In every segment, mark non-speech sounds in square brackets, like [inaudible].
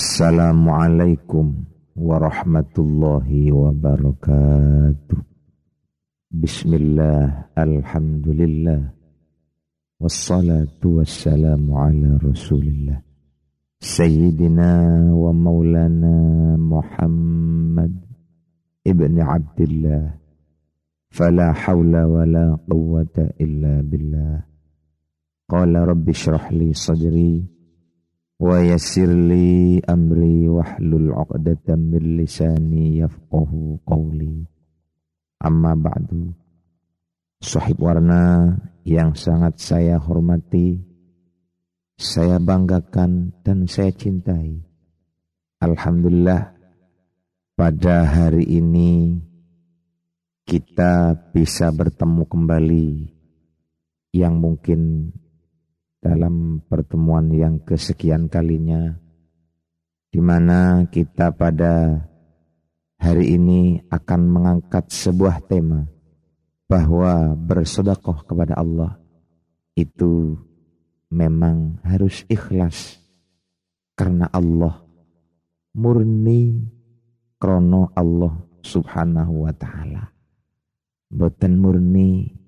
Assalamualaikum warahmatullahi wabarakatuh. Bismillah, alhamdulillah. Wassalatu wassalamu ala rasulillah. Sayyidina wa maulana Muhammad ibn Abdullah. Fala hawla wa la quwwata illa billah. Qala rabbi syrah sadri wa yassir li amri wahlul 'uqdatam min lisani yafqahu qawli. Amma ba'du. Sahib warna yang sangat saya hormati saya banggakan dan saya cintai. Alhamdulillah pada hari ini kita bisa bertemu kembali. Yang mungkin dalam pertemuan yang kesekian kalinya di mana kita pada hari ini akan mengangkat sebuah tema bahwa bersedekah kepada Allah itu memang harus ikhlas karena Allah murni krono Allah subhanahu wa ta'ala. Boten murni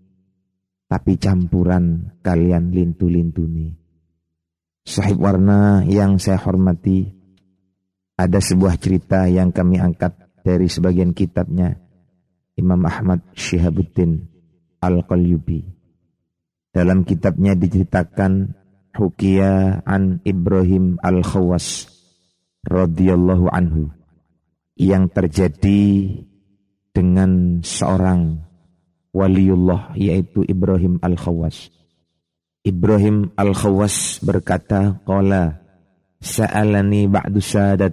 tapi campuran kalian lintu-lintu nih. Sahib warna yang saya hormati, ada sebuah cerita yang kami angkat dari sebagian kitabnya Imam Ahmad Syihabuddin Al-Qalyubi. Dalam kitabnya diceritakan Hukiya an Ibrahim Al-Khawas radhiyallahu anhu yang terjadi dengan seorang waliullah yaitu Ibrahim Al-Khawas. Ibrahim Al-Khawas berkata, Qala sa'alani ba'du sadat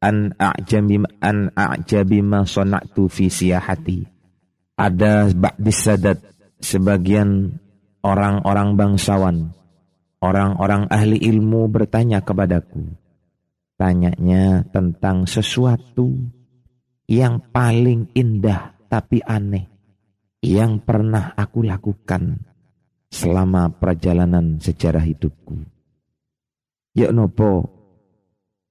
an a'jabi an a'jabi ma sana'tu fi siyahati. Ada ba'di sadat sebagian orang-orang bangsawan, orang-orang ahli ilmu bertanya kepadaku. Tanyanya tentang sesuatu yang paling indah tapi aneh yang pernah aku lakukan selama perjalanan sejarah hidupku. Ya nopo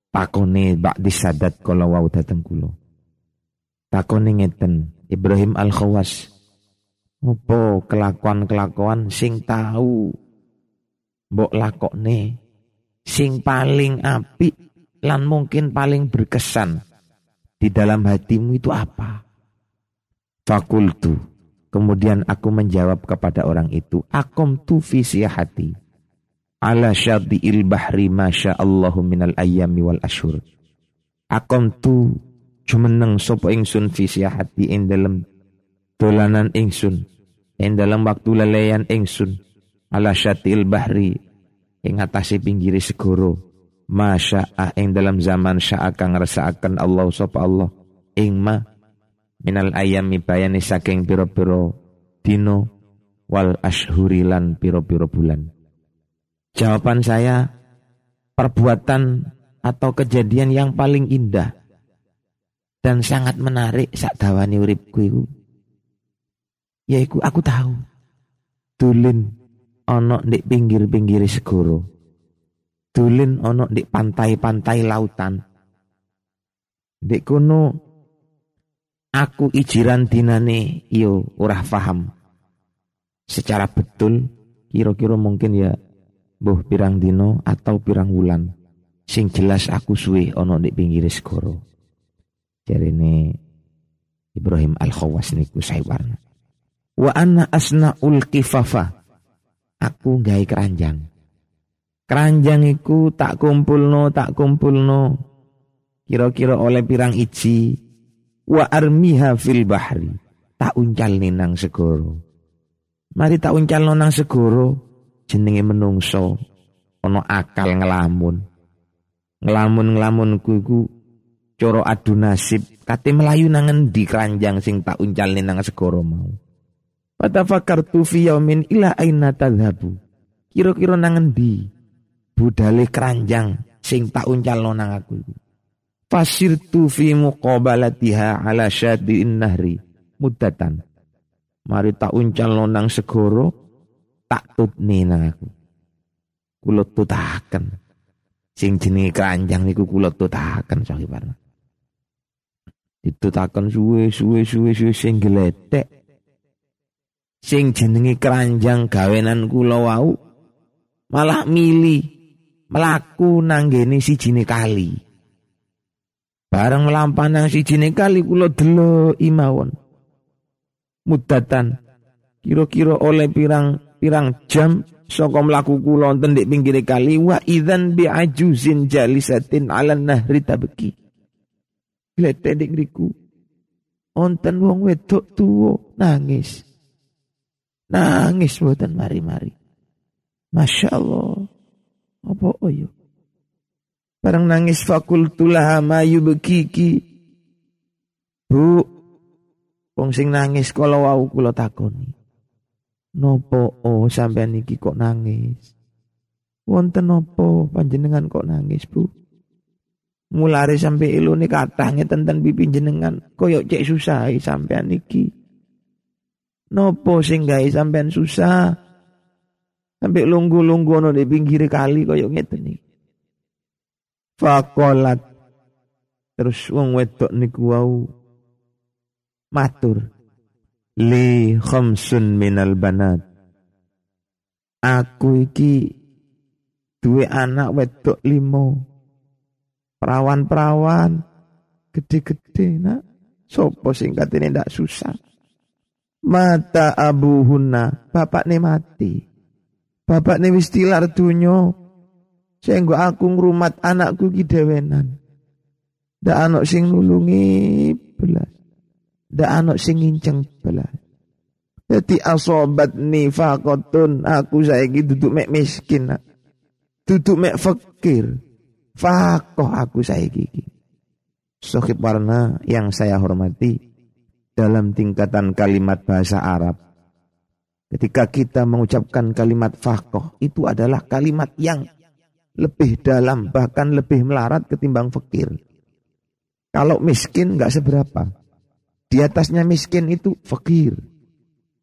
takone ba'di sadat kala wau dateng kula. Takone ngeten Ibrahim Al-Khawas. Ngopo kelakuan-kelakuan sing tahu mbok lakokne sing paling apik lan mungkin paling berkesan di dalam hatimu itu apa? Fakultu Kemudian aku menjawab kepada orang itu, Akom tu hati. Ala il bahri masya Allahu minal ayami wal ashur. Akom tu jumeneng sopo ingsun hati ing dalam dolanan ingsun. Ing dalam waktu leleyan ingsun. Ala il bahri ing atasi pinggiri segoro. Masya ing dalam zaman sya'a kang akan Allah sopo Allah. Ing ma minal ayami bayani saking piro-piro dino wal ashurilan piro-piro bulan. Jawaban saya perbuatan atau kejadian yang paling indah dan sangat menarik sak dawani uripku iku. Yaiku aku tahu. Tulin ono di pinggir-pinggir segoro. Tulin ono di pantai-pantai lautan. Di kono aku ijiran dinane yo ora paham secara betul kira-kira mungkin ya buh pirang dino atau pirang wulan. Sing jelas aku suwe ono di pinggir segoro ini Ibrahim Al-Khawas niku saya warna. Wa anna asnaul kifafa. Aku gawe keranjang. Keranjang iku tak kumpulno tak kumpulno. Kira-kira oleh pirang iji wa armiha fil bahri. Tak uncal nang segoro mari tak uncal nang segoro jenenge menungso. Ono akal ngelamun. Ngelamun ngelamun kuku coro adu nasib. Kate melayu nangen di keranjang sing tak uncal nang segoro mau? Pada fakar tu fi yaumin ila aina tadhabu kira-kira nangen di budale keranjang sing tak uncal nang aku Fasirtu fi muqabalatiha ala syadi'in nahri muddatan. Mari tak uncal nonang segoro tak tutni nang aku. Kula tutaken. Sing jenenge keranjang niku kula tutaken sahibarna. Ditutaken suwe suwe suwe suwe sing gletek. Sing jenenge keranjang gawenan kula wau malah mili melaku nanggene sijine kali. Bareng melampah nang sijine kali kula delok imawon. Mudatan. Kira-kira oleh pirang pirang jam saka mlaku kula wonten nek pinggire kali. Wa idzan bi ajuzin jalisatin ala nahri tabki glete dik riku wonten wong wedok tuwa nangis. Nangis mboten mari-mari. Masya Allah. Apa oyo bareng nangis fakultulah ma yubkiki Bu wong sing nangis kala wau kula takoni Nopo oh sampean iki kok nangis? Wonten nopo panjenengan kok nangis, Bu? Mulare sampai ilune kathah ngeten ten pipi jenengan koyok cek susah sampean iki. Nopo sing gawe sampean susah? Sampai lunggu-lunggu ono di pinggir kali koyok ngeten iki. Fakolat. Terus wong wedok niku wau matur. Li khamsun minal banat. Aku iki duwe anak wedok limo perawan-perawan. Gede-gede nak. Sopo sing katene ndak susah. Mata abuhunna. Bapakne mati. Bapakne wis tilar dunyo sehingga aku ngrumat anakku ki dewenan ndak anak sing nulungi belas Ndak anak sing nginceng belas. Jadi asobat nifakotun aku saiki duduk mek miskin. Duduk mek fakir. Fakoh aku saiki. Sohib warna yang saya hormati dalam tingkatan kalimat bahasa Arab. Ketika kita mengucapkan kalimat fakoh itu adalah kalimat yang lebih dalam bahkan lebih melarat ketimbang fakir. Kalau miskin nggak seberapa. Di atasnya miskin itu fakir.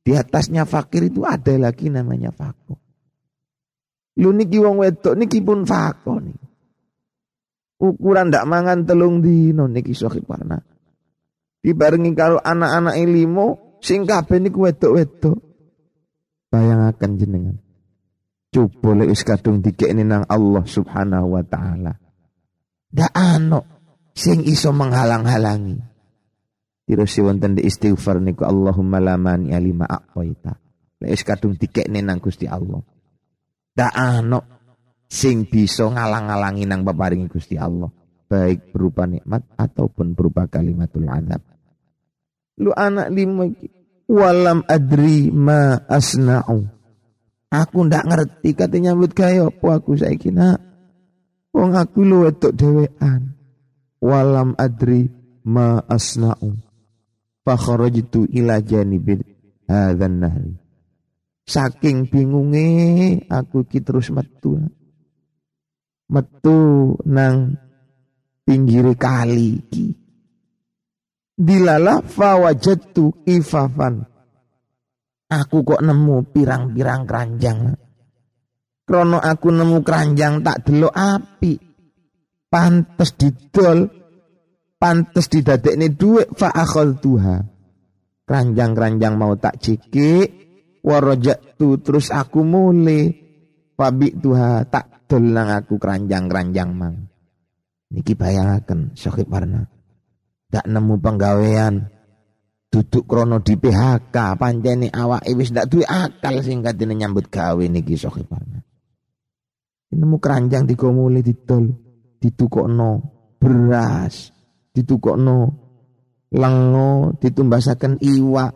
Di atasnya fakir itu ada lagi namanya fako. Lu niki wong wedok niki pun fako nih. Ukuran ndak mangan telung dino niki sohib warna. Dibarengi kalau anak-anak ilmu sing kabeh niku wedok-wedok. Bayangaken jenengan. Coba lek wis kadung dikekne nang Allah Subhanahu wa taala. Ndak ano sing iso menghalang-halangi. Tirosi wonten di istighfar niku Allahumma la mani alima aqwaita. Lek kadung dikekne nang Gusti Allah. Da ano sing bisa ngalang-alangi nang peparingi Gusti Allah, baik berupa nikmat ataupun berupa kalimatul azab. Lu anak lima walam adri ma asna'u. Aku ndak ngerti katanya nyambut gawe apa aku saiki nak. Wong aku lu wedok dhewean. Walam adri ma asna'u. Fakharajtu ila janibil hadzan nahri. Saking bingunge aku ki terus metu metu nang pinggir kali ki dilala fawajatu ifafan aku kok nemu pirang-pirang keranjang krono aku nemu keranjang tak delok api pantes didol pantes didadekne dhuwit fa tuha. Keranjang-keranjang mau tak cikik tu terus aku mule pabi tuha tak dol nang aku keranjang-keranjang mang. Niki bayangaken Syekh Warna. Tak nemu penggawean duduk krono di PHK pancene awak wis ndak duwe akal sing katene nyambut gawe niki Warna. Nemu keranjang digomule didol ditukokno beras ditukokno lengo ditumbasaken iwak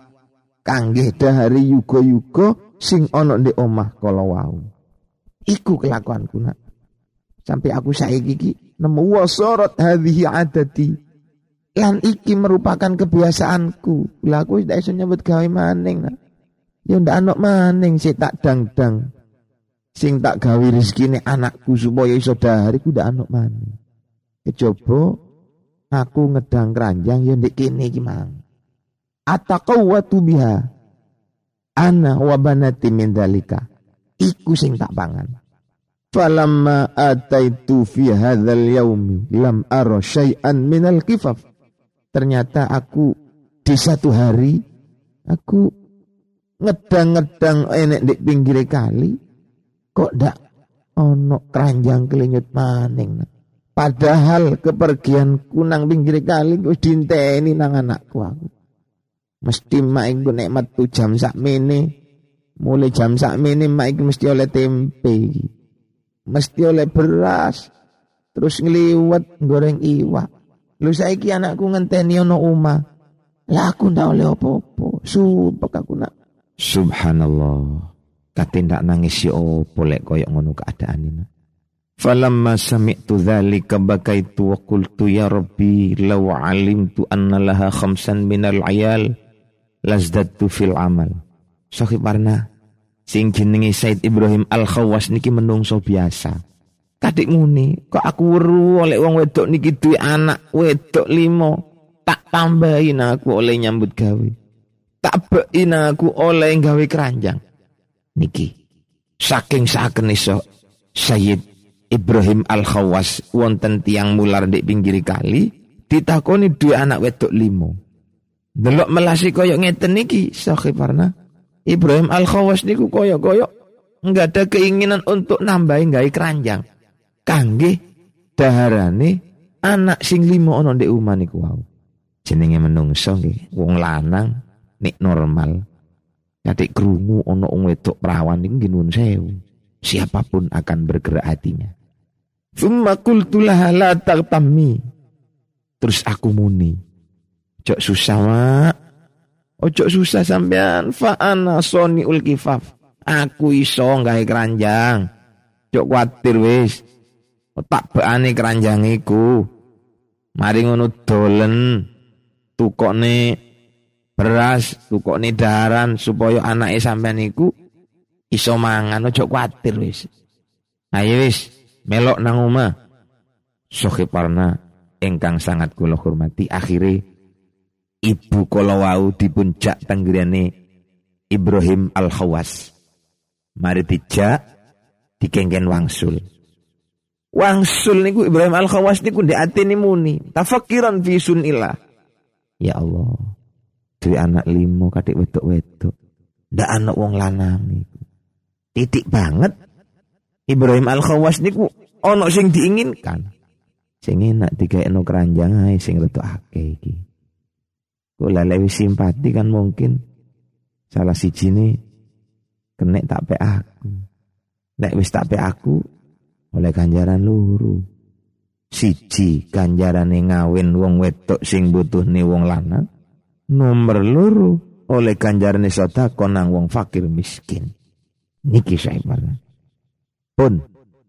kangge dahari yuga-yuga sing ana ndek omah kala wau. Iku kelakuanku nak. Sampai aku saiki iki nemu wasarat hadhihi adati lan iki merupakan kebiasaanku. Lha aku ndak iso nyebut gawe maning nak. Ya ndak ana maning sik tak dang-dang. Sing tak gawe rezekine anakku supaya iso dahari ku ndak ana maning. Kejaba aku ngedang keranjang ya ndek kene iki mang. Ataqawwatu biha. Ana wa banati min dalika iku sing tak pangan. Falamma ataitu fi hadzal yaumi lam ara syai'an minal kifaf. Ternyata aku di satu hari aku ngedang-ngedang enek di pinggir kali kok ndak ono keranjang kelinyut maning. Padahal kepergian kunang pinggir kali wis dinteni nang anakku aku. Mesti mak iku nek metu jam sak mene mulai jam sak mene mak iku mesti oleh tempe mesti oleh beras terus ngeliwat goreng iwak lu saiki anakku ngenteni ono oma lah aku ndak oleh opo-opo supek aku nak. Subhanallah. Katindak nangis si opo lek koyok ngono keadaan ini Falamma sami'tu dzalika bakaitu wa qultu ya rabbi law alimtu anna laha khamsan minal ayal lazdadtu fil amal. Sahib Warna Sing jenenge Said Ibrahim Al Khawas niki menungso biasa. Kadik nguni, kok aku weru oleh wong wedok niki duwe anak wedok limo. Tak tambahin aku oleh nyambut gawe. Tak bein aku oleh gawe keranjang. Niki. Saking saken iso Sayyid Ibrahim Al Khawas wonten tiang mular di pinggir kali ditakoni dua anak wedok limo. Delok melasi koyok ngeten niki Sahib Warna. Ibrahim Al-Khawas niku koyo-koyo nggak ada keinginan untuk nambahin gawe keranjang. Kangge daharane anak sing limo ono ndek omah niku wau. Jenenge menungso nggih, wong lanang nek normal. Katik krungu ono wong wedok perawan niku nggih nuwun sewu. Siapa pun akan bergerak hatinya. Summa qultu laha la Terus aku muni. Cok susah mak. Ojo susah sampean fa'ana soni ul kifaf. Aku iso gawe keranjang. Cok kuatir wis. Tak beane keranjang iku. Mari ngono dolen tukokne beras, tukokne daran supaya anake sampean iku iso mangan ojo kuatir wis. Ayo wis melok nang omah. Sohiparna engkang sangat kula hormati akhirnya ibu kala wau dipuncak tanggriane Ibrahim Al Khawas. Mari dijak dikengken wangsul. Wangsul niku Ibrahim Al Khawas niku ndek atine muni, tafakiran fi sunillah. Ya Allah. Duwe anak limo katik wedok-wedok. Ndak anak wong lanang niku. Titik banget Ibrahim Al Khawas niku ono sing diinginkan. Sing enak digaekno keranjang ae sing rada akeh iki. Kula lewi simpati kan mungkin salah si jini kena tak pe aku. Lek wis tak pe aku oleh ganjaran luru. Siji ganjarane ngawin wong wedok sing butuh nih wong lanang. Nomor luru oleh ganjarane sota konang wong fakir miskin. Niki saya. Pun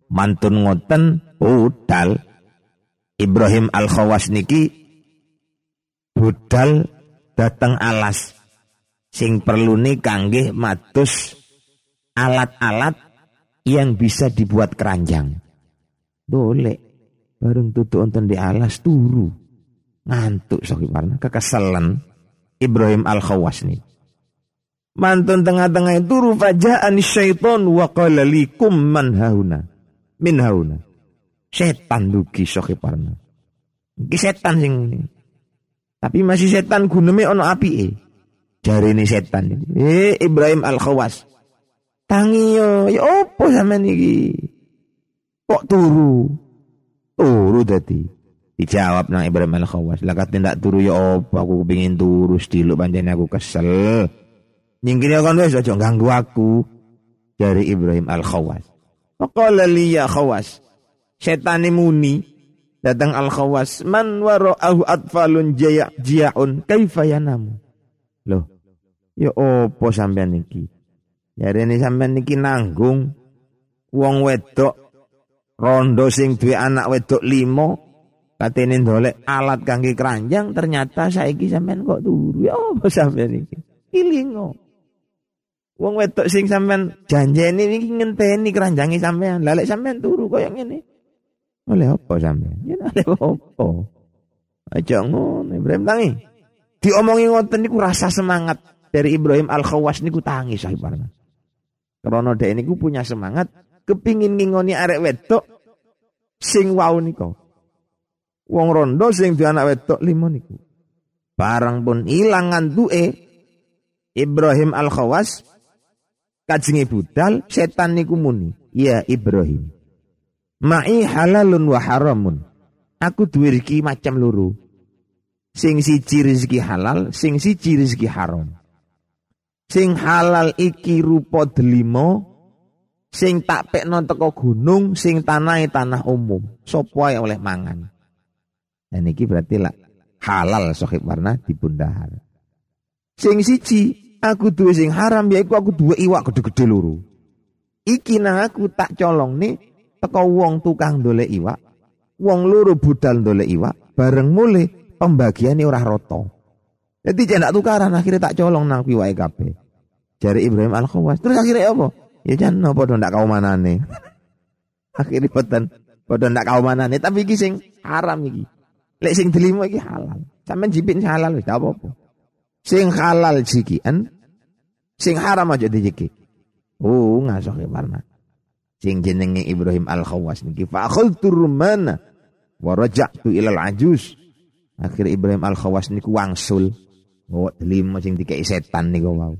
mantun ngoten budal Ibrahim Al Khawas niki budal datang alas sing perlu nih kangge matus alat-alat yang bisa dibuat keranjang. Boleh. Bareng tutu onten di alas turu. Ngantuk sok warna kekeselan Ibrahim Al Khawas nih. Mantun tengah-tengah itu rufaja'an syaiton wa qala likum man hauna. Min hauna. Setan duki sok warna. Iki setan sing ini. Tapi masih setan guneme ono api eh. Jari ini setan. Eh Ibrahim Al Khawas. Tangi yo, ya opo sama niki? Kok turu? Turu dadi. Dijawab nang Ibrahim Al Khawas. Lah tindak turu ya opo aku pengin turu sediluk pancen aku kesel. Nyingkir kan wis aja ganggu aku. Jari Ibrahim Al Khawas. Faqala li ya Khawas. Setan muni Datang Al-Khawas, man wara'ahu atfalun jaya jiaun kaifa yanamu. Loh, ya opo sampean niki? Ya rene sampean niki nanggung wong wedok rondo sing duwe anak wedok limo katene ndolek alat kangge keranjang ternyata saiki sampean kok turu. Ya opo sampean niki? Ilingo. Wong wedok sing sampean janjeni niki ngenteni keranjange sampean. Lalek sampean turu koyo ngene. Oleh apa sampean? Ya oleh apa? Aja ngono Ibrahim tangi. Diomongi ngoten niku rasa semangat dari Ibrahim Al Khawas niku tangi sahibarna. Karena dia niku punya semangat kepingin ngingoni arek wedok sing wau niku. Wong rondo sing di anak wedok limo niku. Barang pun ilang ngantuke Ibrahim Al-Khawas kajengi budal setan niku muni, "Ya Ibrahim, ma'i halalun wa haramun." Aku duwe macam loro. Sing siji rezeki halal, sing siji rezeki haram. Sing halal iki rupa delima, sing tak pekno teko gunung, sing tanahe tanah umum. Sopo oleh mangan. Dan iki berarti lah halal sohib warna dipundahar. Sing siji aku duwe sing haram yaiku aku duwe iwak gede-gede loro. Iki nang aku tak colong nih teko wong tukang dole iwak, wong loro budal dole iwak, bareng mulai pembagiannya ora roto. Jadi jangan tukaran akhirnya tak colong nang iwak kabeh. Jari Ibrahim Al Khawas. Terus akhirnya apa? Ya jangan apa dong ndak mana nih. [laughs] akhirnya boten boten ndak mana nih tapi iki sing haram iki. Lek sing delima iki halal. Sampeyan jipin halal wis apa-apa. Sing halal jikian, sing haram aja dijiki. Oh, ngasoh ke warna. Sing jenenge Ibrahim Al-Khawas niki fa akhadtu rumana wa raja'tu ilal ajuz. Akhir Ibrahim Al-Khawas niku wangsul. Oh, delima sing dikei setan niku wau.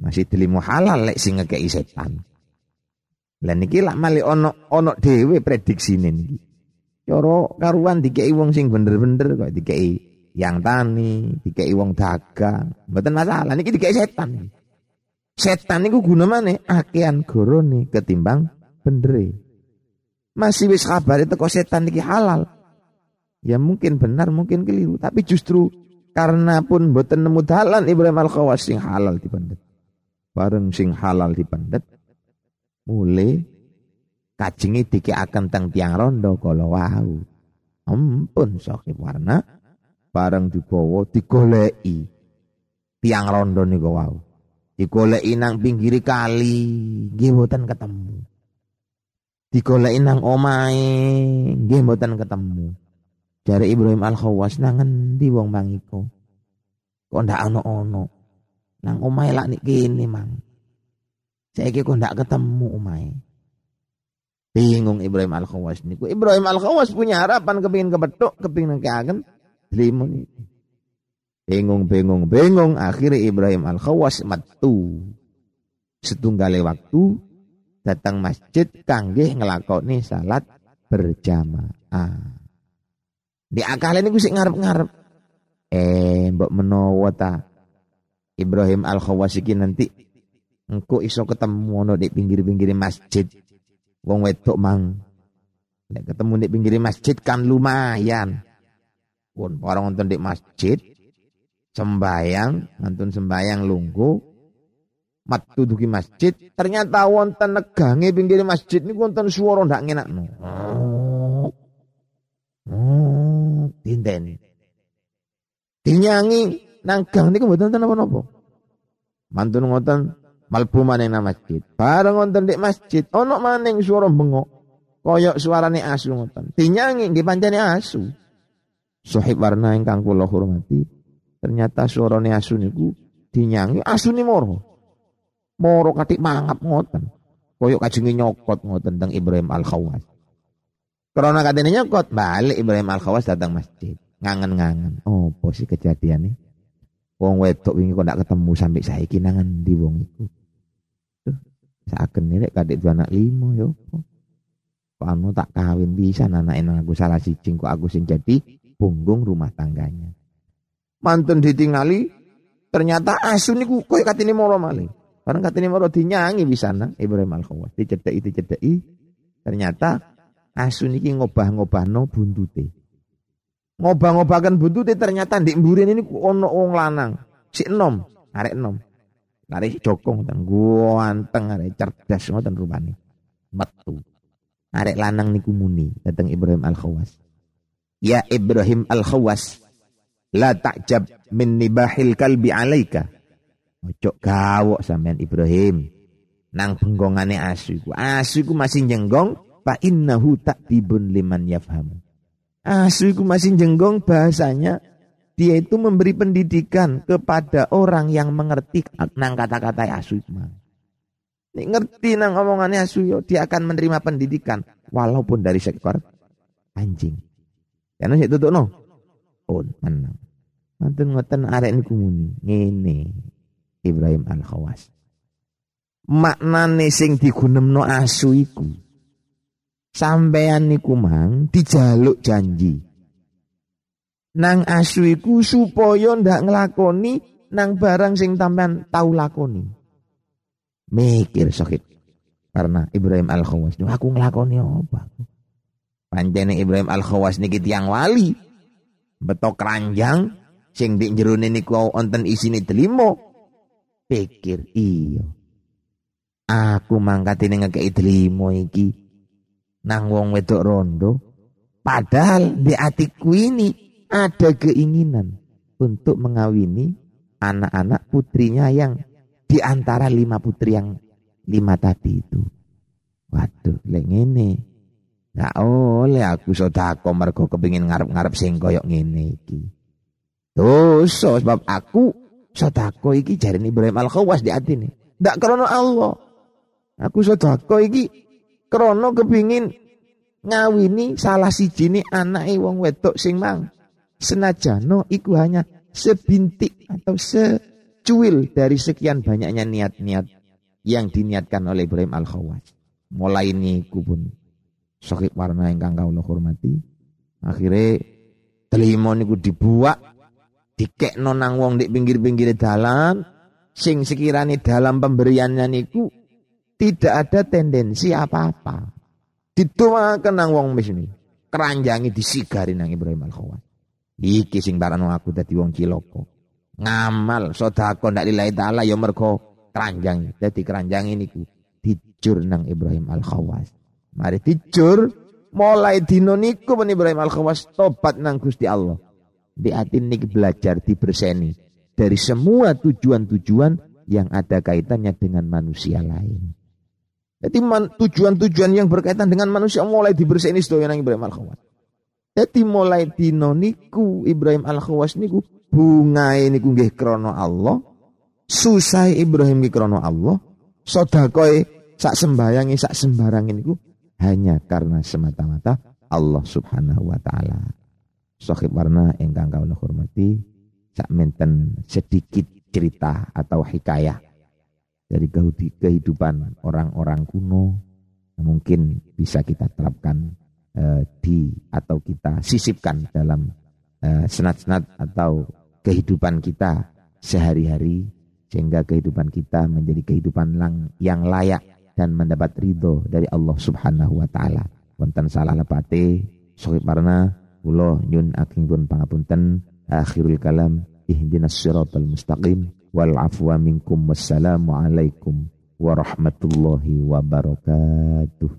Masih delima halal lek sing ngekei setan. Lah niki lak mali ono ono dhewe prediksine niki. Cara karuan dikei wong sing bener-bener kok dikei yang tani, dikei wong dagang. Mboten masalah niki dikei setan. Setan niku guna mana? Akean gorone ketimbang bendere. Masih wis kabar itu kok setan niki halal. Ya mungkin benar, mungkin keliru, tapi justru karena pun mboten nemu dalan Ibrahim Al-Khawas sing halal dipendet. Bareng sing halal dipendet mulai kajengi akan teng tiang rondo kalau wau. Ampun sokip warna bareng dibawa digoleki tiang rondo niku wau. Digoleki nang pinggiri kali, nggih ketemu. Digoleki nang omahe, nggih ketemu. Jare Ibrahim Al-Khawas nang endi wong mangiko? Kok ndak ono-ono. Nang omahe lak kene, Mang. Saiki kok ndak ketemu omahe. Bingung Ibrahim Al-Khawas niku. Ibrahim Al-Khawas punya harapan kepingin kebetuk, kepingin keagen limun. Bingung, bingung, bingung. Akhirnya Ibrahim Al-Khawas metu. Setunggale waktu datang masjid kanggih ngelakoni salat berjamaah. Di akal ini sik ngarep-ngarep. Eh, mbok menawa ta. Ibrahim Al-Khawas iki nanti engko iso ketemu ono di pinggir-pinggir masjid Wong wedok mang. Nek ketemu di pinggir masjid kan lumayan. Pun orang nonton di masjid sembayang, nonton sembayang lunggu, matu duki masjid, ternyata wonten negange pinggir masjid ini wonten suara ndak ngenak no. Oh, oh, dinten. Dinyangi nang gang niku mboten napa-napa. Mantun ngoten Malbu maning nang masjid. Bareng wonten di masjid, ono maning suara bengok. Koyok suarane asu ngoten. Dinyangi nggih pancene asu. Sohib warna ingkang kula hormati, ternyata suarane asu niku dinyangi asu ni moro. Moro katik mangap ngoten. Koyok kajenge nyokot ngoten teng Ibrahim Al-Khawas. Karena katanya nyokot, balik Ibrahim Al-Khawas datang masjid. Ngangen-ngangen. Oh, posisi kejadian nih. Wong wedok wingi kok ndak ketemu sampai saiki nangan di wong iku. Tuh, saken nek kadek dua anak limo yo. Pano tak kawin bisa anak nang aku salah siji kok aku sing jadi punggung rumah tangganya. Mantun ditingali ternyata asu niku koyo katene moro malih. Bareng katene moro dinyangi bisa nang Ibrahim Al-Khawas dicedeki dicedeki ternyata asu niki ngobah-ngobahno buntute ngobah-ngobahaken buntute ternyata di mburin ini ono wong lanang. Si enom, arek enom. Arek jokong ngoten, ganteng arek cerdas ngoten rupane. Metu. Arek lanang niku muni dateng Ibrahim Al-Khawas. Ya Ibrahim Al-Khawas, la takjab min nibahil kalbi alaika. Ojo gawok sampean Ibrahim. Nang penggongane asu iku. Asu iku masih nyenggong fa innahu taktibun liman yafhamu. Asu itu masih jenggong bahasanya dia itu memberi pendidikan kepada orang yang mengerti nang kata-kata asu itu. Ngerti nang omongannya Asuyo, dia akan menerima pendidikan walaupun dari sekor anjing. Karena saya tutup no. Oh, menang. Mantan ngoten arek niku muni. Ngene. Ibrahim Al-Khawas. Maknane sing digunemno asu iku. Sampean niku mang dijaluk janji. Nang asu iku supaya ndak nglakoni nang barang sing tampean tau lakoni. Mikir sakit. Karena Ibrahim Al-Khawas. Aku nglakoni apa? Panjene Ibrahim Al-Khawas niki tiang wali. Betok keranjang sing di jerone niku wonten isine delimo. Pikir iya. Aku mangkatine ngekeki delimo iki nang wong wedok rondo. Padahal di atiku ini ada keinginan untuk mengawini anak-anak putrinya yang di antara lima putri yang lima tadi itu. Waduh, lek ngene. Gak oleh aku sodako mergo kepingin ngarep-ngarep sing koyok ngene iki. Dosa sebab aku sodako iki jari Ibrahim Al-Khawas di hati nih. Ndak krono Allah. Aku sodako iki krono kepingin ngawini salah si jini anak wong wedok sing mang. Senajano iku hanya sebintik atau secuil dari sekian banyaknya niat-niat yang diniatkan oleh Ibrahim Al-Khawas. Mulai ini pun sakit warna yang kau hormati. Akhirnya telimo niku dibuat dikek nonang wong di pinggir-pinggir dalan sing sekiranya dalam pemberiannya niku tidak ada tendensi apa-apa. Dituakan nang wong mis ini. Keranjangi disigari nang Ibrahim al khawat Iki sing barano aku dadi wong ciloko. Ngamal sodako ndak lillahi ta'ala ya mergo keranjang. Dadi keranjang ini ku dijur nang Ibrahim al khawas Mari dijur mulai dino niku Ibrahim al khawas tobat nang Gusti Allah di hati ini belajar diberseni dari semua tujuan-tujuan yang ada kaitannya dengan manusia lain. Jadi tujuan-tujuan yang berkaitan dengan manusia mulai diberseni sedaya yang Ibrahim Al-Khawas. Jadi mulai dino niku Ibrahim Al-Khawas niku bunga ini nggih krono Allah, susah Ibrahim nggih krono Allah, sodakoi sak sembayangi sak sembarang niku hanya karena semata-mata Allah Subhanahu wa taala. Sohib warna engkang kau hormati sak menten sedikit cerita atau hikayah dari kehidupan orang-orang kuno mungkin bisa kita terapkan uh, di atau kita sisipkan dalam uh, senat-senat atau kehidupan kita sehari-hari sehingga kehidupan kita menjadi kehidupan lang yang layak dan mendapat ridho dari Allah Subhanahu wa taala. Wonten salah lepate sohib warna Kula nyun pun pangapunten akhirul kalam ihdinas siratal mustaqim wal afwa minkum wassalamu alaikum warahmatullahi wabarakatuh.